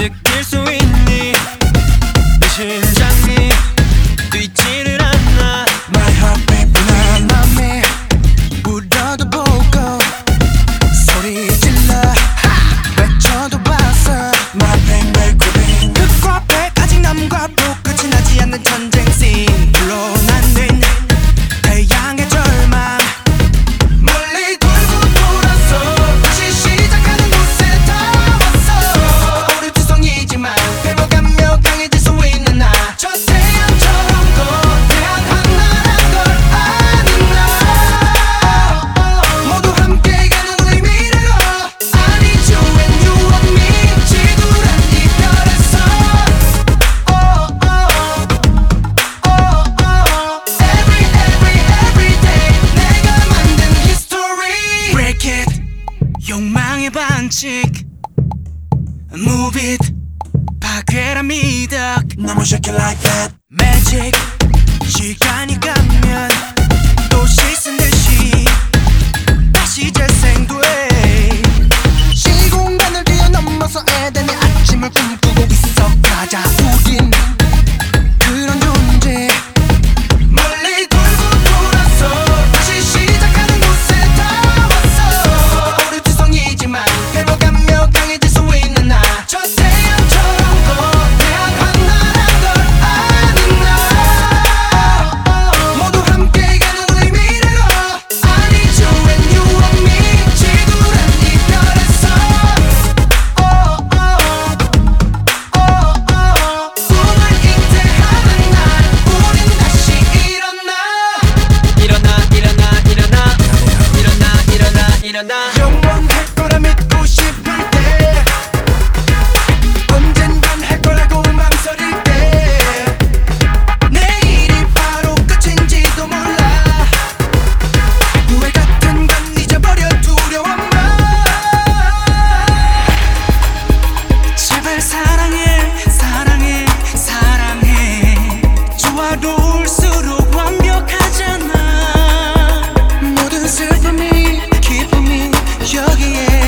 the kiss away 반칙. Move it 파괴라 미덕. 너무 shake it like that. Magic 시간이 가면 또 씻은 듯이 다시 재생돼. 시공간을 뛰어넘어서 에덴의 아침을 꿈꾸 거기에